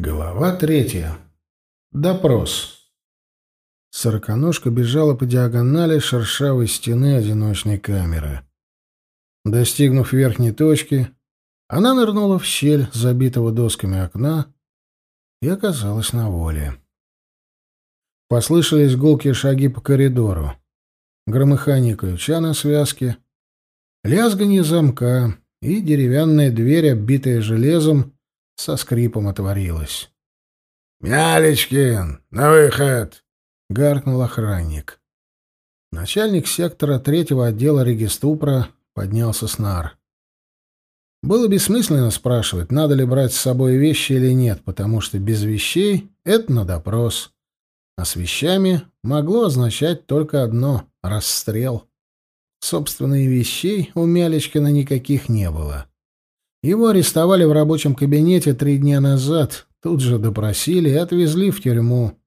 Глава третья. Допрос. Сороконожка бежала по диагонали шершавой стены одиночной камеры. Достигнув верхней точки, она нырнула в щель забитого досками окна и оказалась на воле. Послышались гулкие шаги по коридору, громыхание ключа на связке, лязганье замка и деревянная дверь, оббитая железом, со скрипом отворилась. «Мялечкин, на выход!» — гаркнул охранник. Начальник сектора третьего отдела региступра поднялся с нар. Было бессмысленно спрашивать, надо ли брать с собой вещи или нет, потому что без вещей — это на допрос. А с вещами могло означать только одно — расстрел. Собственно, и вещей у Мялечкина никаких не было. Его арестовали в рабочем кабинете три дня назад, тут же допросили и отвезли в тюрьму.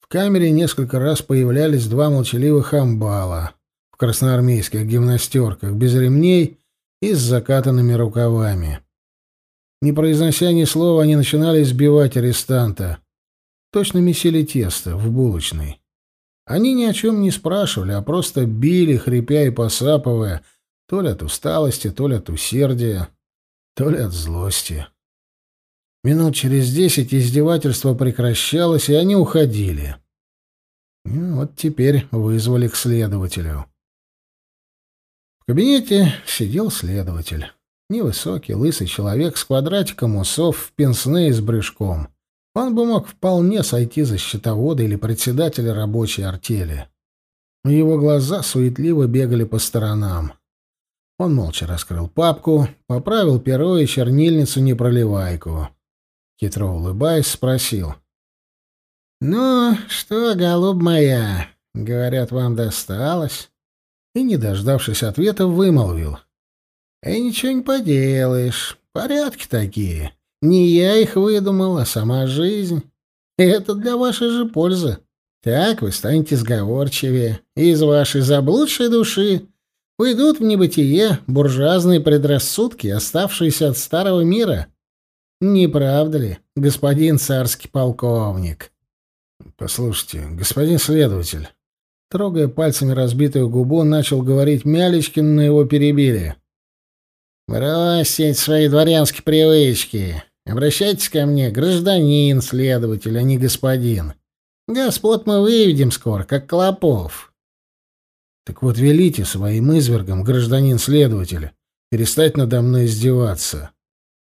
В камере несколько раз появлялись два молчаливых амбала в красноармейских гимнастерках, без ремней и с закатанными рукавами. Не произнося ни слова, они начинали избивать арестанта. Точно месили тесто в булочной. Они ни о чем не спрашивали, а просто били, хрипя и посапывая, то ли от усталости, то ли от усердия то ли от злости. Минут через десять издевательство прекращалось, и они уходили. И вот теперь вызвали к следователю. В кабинете сидел следователь. Невысокий, лысый человек с квадратиком усов в пенсне и с брюшком. Он бы мог вполне сойти за счетовода или председателя рабочей артели. Его глаза суетливо бегали по сторонам. Он молча раскрыл папку, поправил перо и чернильницу непроливайку. Хитро улыбаясь, спросил. «Ну, что, голубь моя, говорят, вам досталось?» И, не дождавшись ответа, вымолвил. «И ничего не поделаешь, порядки такие. Не я их выдумал, а сама жизнь. Это для вашей же пользы. Так вы станете сговорчивее, и из вашей заблудшей души Уйдут в небытие буржуазные предрассудки, оставшиеся от старого мира. Не правда ли, господин царский полковник? Послушайте, господин следователь, трогая пальцами разбитую губу, начал говорить Мялечкин, но его перебили. Бросьте эти свои дворянские привычки. Обращайтесь ко мне, гражданин следователь, а не господин. Господ мы выведем скоро, как клопов. Так вот, велите своим извергам, гражданин-следователь, перестать надо мной издеваться.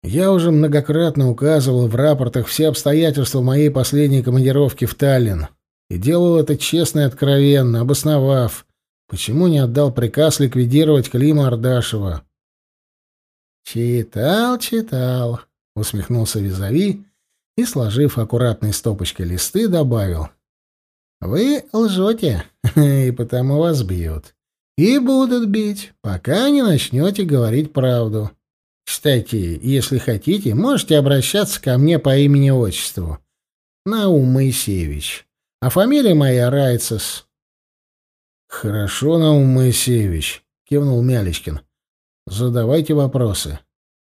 Я уже многократно указывал в рапортах все обстоятельства моей последней командировки в Таллин и делал это честно и откровенно, обосновав, почему не отдал приказ ликвидировать Клима Ардашева. «Читал, читал», — усмехнулся Визави и, сложив аккуратной стопочкой листы, добавил. Вы лжете, и потому вас бьют. И будут бить, пока не начнете говорить правду. Кстати, если хотите, можете обращаться ко мне по имени-отчеству. Наум Моисеевич. А фамилия моя Райцес. Хорошо, Наум Моисеевич, кивнул Мялечкин. Задавайте вопросы.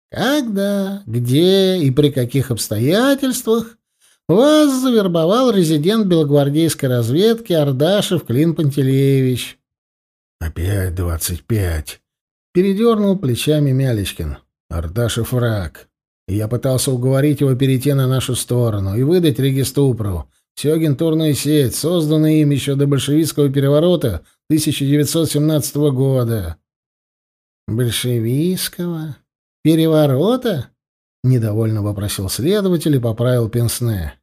Когда, где и при каких обстоятельствах вас завербовал резидент белогвардейской разведки Ардашев Клин Пантелеевич. Опять двадцать пять. Передернул плечами Мялечкин. Ардашев враг. И я пытался уговорить его перейти на нашу сторону и выдать региступру. Всю агентурную сеть, созданную им еще до большевистского переворота 1917 года. Большевистского? Переворота? Недовольно вопросил следователь и поправил пенсне.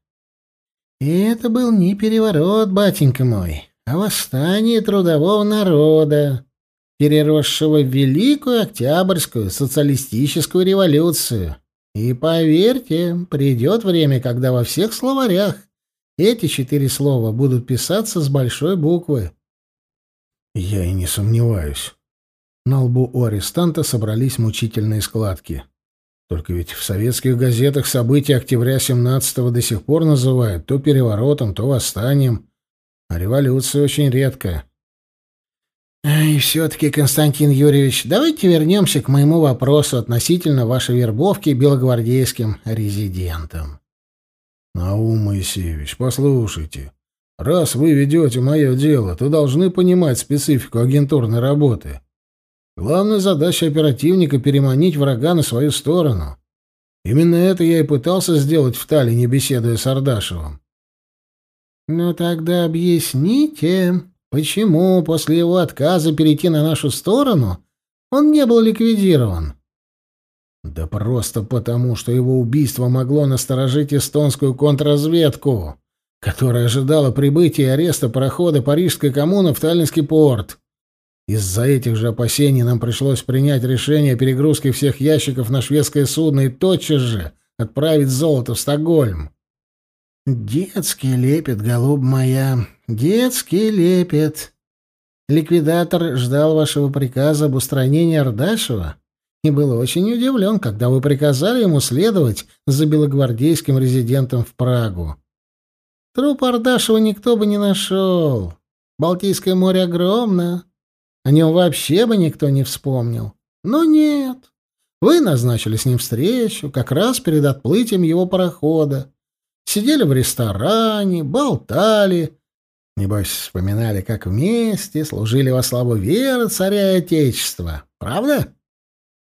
И это был не переворот, батенька мой, а восстание трудового народа, переросшего в Великую Октябрьскую социалистическую революцию. И поверьте, придет время, когда во всех словарях эти четыре слова будут писаться с большой буквы. Я и не сомневаюсь. На лбу у арестанта собрались мучительные складки. Только ведь в советских газетах события октября 17-го до сих пор называют то переворотом, то восстанием. А революция очень редкая. И все-таки, Константин Юрьевич, давайте вернемся к моему вопросу относительно вашей вербовки белогвардейским резидентом. Наум Моисеевич, послушайте. Раз вы ведете мое дело, то должны понимать специфику агентурной работы. Главная задача оперативника — переманить врага на свою сторону. Именно это я и пытался сделать в Таллине, беседуя с Ардашевым. «Ну тогда объясните, почему после его отказа перейти на нашу сторону он не был ликвидирован?» Да просто потому, что его убийство могло насторожить эстонскую контрразведку, которая ожидала прибытия и ареста парохода Парижской коммуны в Таллинский порт. Из-за этих же опасений нам пришлось принять решение о перегрузке всех ящиков на шведское судно и тотчас же отправить золото в Стокгольм. «Детский лепет, голуб моя, детский лепет. Ликвидатор ждал вашего приказа об устранении Ардашева?» и был очень удивлен, когда вы приказали ему следовать за белогвардейским резидентом в Прагу. Труп Ардашева никто бы не нашел. Балтийское море огромно. О нем вообще бы никто не вспомнил. Но нет. Вы назначили с ним встречу как раз перед отплытием его парохода. Сидели в ресторане, болтали. Небось, вспоминали, как вместе служили во славу веры царя и отечества. Правда?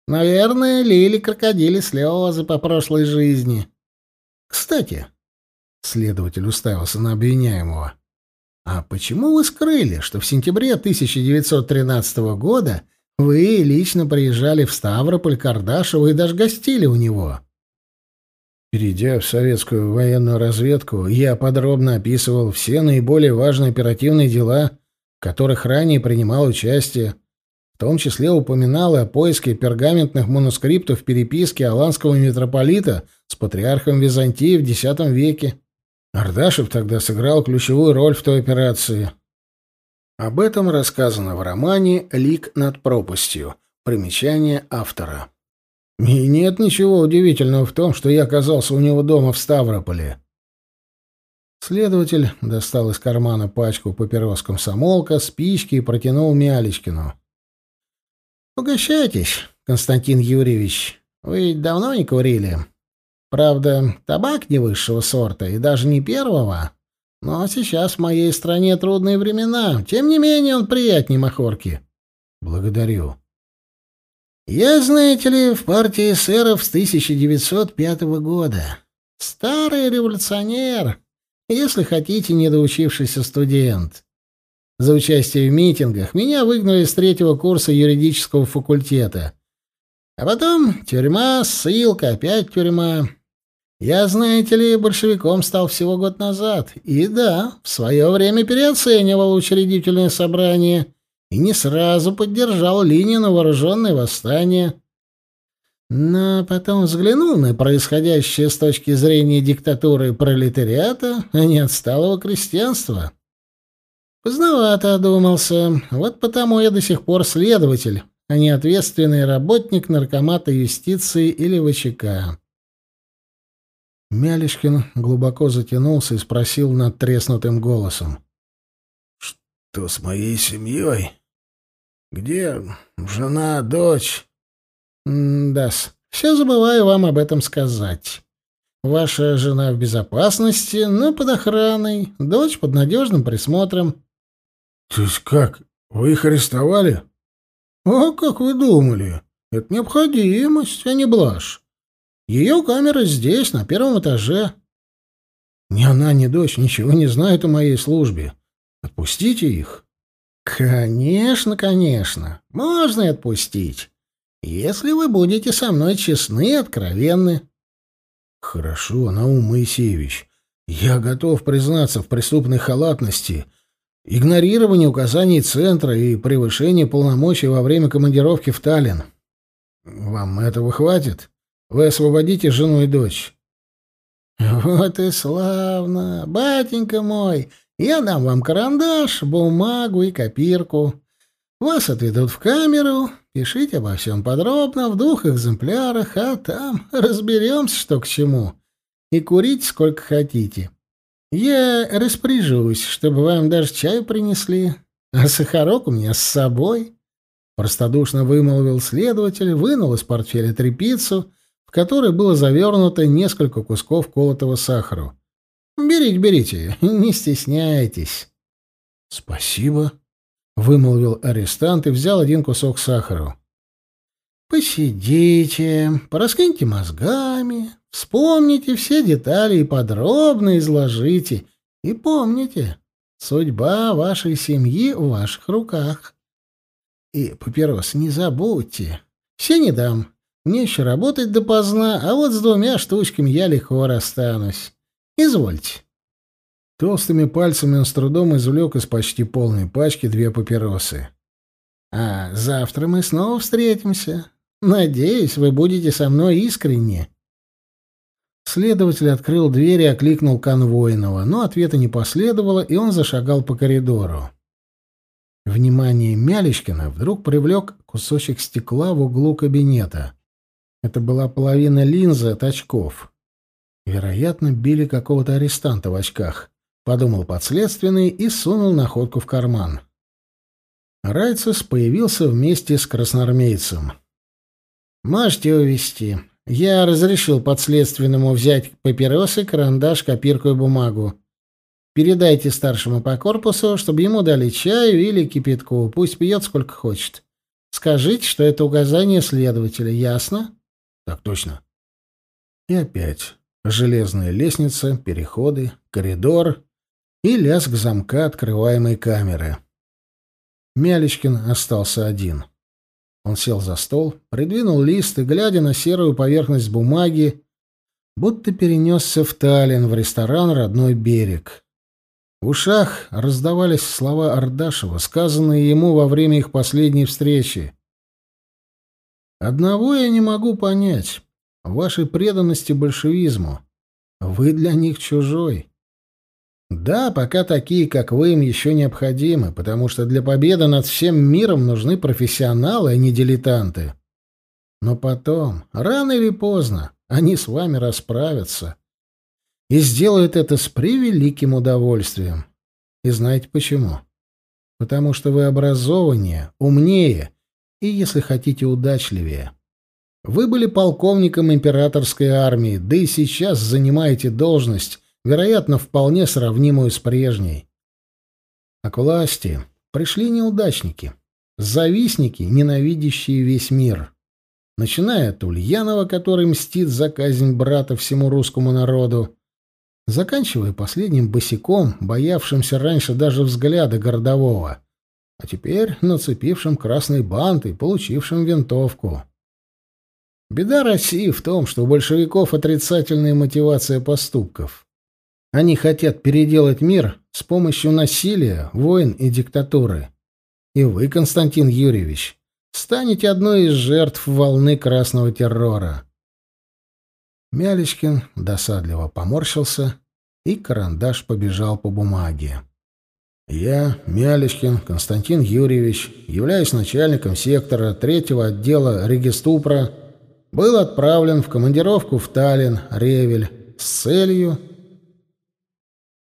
Наверное, лили крокодили слезы по прошлой жизни. Кстати, следователь уставился на обвиняемого. А почему вы скрыли, что в сентябре 1913 года вы лично приезжали в Ставрополь к Ардашеву и даже гостили у него? Перейдя в советскую военную разведку, я подробно описывал все наиболее важные оперативные дела, в которых ранее принимал участие, в том числе упоминал о поиске пергаментных манускриптов переписки аланского митрополита с патриархом Византии в X веке. Ардашев тогда сыграл ключевую роль в той операции. Об этом рассказано в романе «Лик над пропастью». Примечание автора. И нет ничего удивительного в том, что я оказался у него дома в Ставрополе. Следователь достал из кармана пачку папирос комсомолка, спички и протянул Мялечкину. «Угощайтесь, Константин Юрьевич. Вы давно не курили? Правда, табак не высшего сорта и даже не первого. Но сейчас в моей стране трудные времена. Тем не менее, он приятнее махорки». «Благодарю». «Я, знаете ли, в партии эсеров с 1905 года. Старый революционер, если хотите, недоучившийся студент. За участие в митингах меня выгнали с третьего курса юридического факультета. А потом тюрьма, ссылка, опять тюрьма. Я, знаете ли, большевиком стал всего год назад. И да, в свое время переоценивал учредительное собрание и не сразу поддержал линию на вооруженное восстание. Но потом взглянул на происходящее с точки зрения диктатуры пролетариата, а не отсталого крестьянства. Поздновато одумался. Вот потому я до сих пор следователь, а не ответственный работник наркомата юстиции или ВЧК. Мялишкин глубоко затянулся и спросил над треснутым голосом. «Что с моей семьей? Где жена, дочь?» «Да-с, все забываю вам об этом сказать. Ваша жена в безопасности, но под охраной, дочь под надежным присмотром. То есть как? Вы их арестовали? А как вы думали? Это необходимость, а не блажь. Ее камера здесь, на первом этаже. Ни она, ни дочь ничего не знают о моей службе. Отпустите их. Конечно, конечно. Можно и отпустить. Если вы будете со мной честны и откровенны. Хорошо, Наум Моисеевич. Я готов признаться в преступной халатности Игнорирование указаний центра и превышение полномочий во время командировки в Таллин. Вам этого хватит? Вы освободите жену и дочь. Вот и славно, батенька мой. Я дам вам карандаш, бумагу и копирку. Вас отведут в камеру, пишите обо всем подробно, в двух экземплярах, а там разберемся, что к чему. И курить сколько хотите. Я распоряжусь, чтобы вам даже чаю принесли, а сахарок у меня с собой. Простодушно вымолвил следователь, вынул из портфеля трепицу, которой было завернуто несколько кусков колотого сахара. Берите, берите, не стесняйтесь. Спасибо, вымолвил арестант и взял один кусок сахара. Посидите, пораскиньте мозгами, вспомните все детали и подробно изложите. И помните, судьба вашей семьи в ваших руках. И папирос не забудьте. Все не дам. Мне еще работать допоздна, а вот с двумя штучками я легко расстанусь. Извольте. Толстыми пальцами он с трудом извлек из почти полной пачки две папиросы. «А завтра мы снова встретимся. Надеюсь, вы будете со мной искренне». Следователь открыл дверь и окликнул конвойного, но ответа не последовало, и он зашагал по коридору. Внимание Мялечкина вдруг привлек кусочек стекла в углу кабинета. Это была половина линзы от очков. Вероятно, били какого-то арестанта в очках, подумал подследственный и сунул находку в карман. Райцес появился вместе с красноармейцем. «Можете увезти. Я разрешил подследственному взять папиросы, карандаш, копирку и бумагу. Передайте старшему по корпусу, чтобы ему дали чаю или кипятку, пусть пьет сколько хочет. Скажите, что это указание следователя, ясно? Так точно. И опять железная лестница, переходы, коридор и лязг замка открываемой камеры. Мялечкин остался один. Он сел за стол, придвинул лист и, глядя на серую поверхность бумаги, будто перенесся в Таллин, в ресторан «Родной берег». В ушах раздавались слова Ардашева, сказанные ему во время их последней встречи. «Одного я не могу понять. Вашей преданности большевизму. Вы для них чужой. Да, пока такие, как вы, им еще необходимы, потому что для победы над всем миром нужны профессионалы, а не дилетанты. Но потом, рано или поздно, они с вами расправятся и сделают это с превеликим удовольствием. И знаете почему? Потому что вы образованнее, умнее и, если хотите, удачливее. Вы были полковником императорской армии, да и сейчас занимаете должность, вероятно, вполне сравнимую с прежней. А к власти пришли неудачники, завистники, ненавидящие весь мир. Начиная от Ульянова, который мстит за казнь брата всему русскому народу, заканчивая последним босиком, боявшимся раньше даже взгляда городового, а теперь нацепившим красный бант и получившим винтовку. Беда России в том, что у большевиков отрицательная мотивация поступков. Они хотят переделать мир с помощью насилия, войн и диктатуры. И вы, Константин Юрьевич, станете одной из жертв волны красного террора. Мялечкин досадливо поморщился, и карандаш побежал по бумаге. Я, Мялечкин Константин Юрьевич, являюсь начальником сектора третьего отдела региступра, был отправлен в командировку в Таллин, Ревель, с целью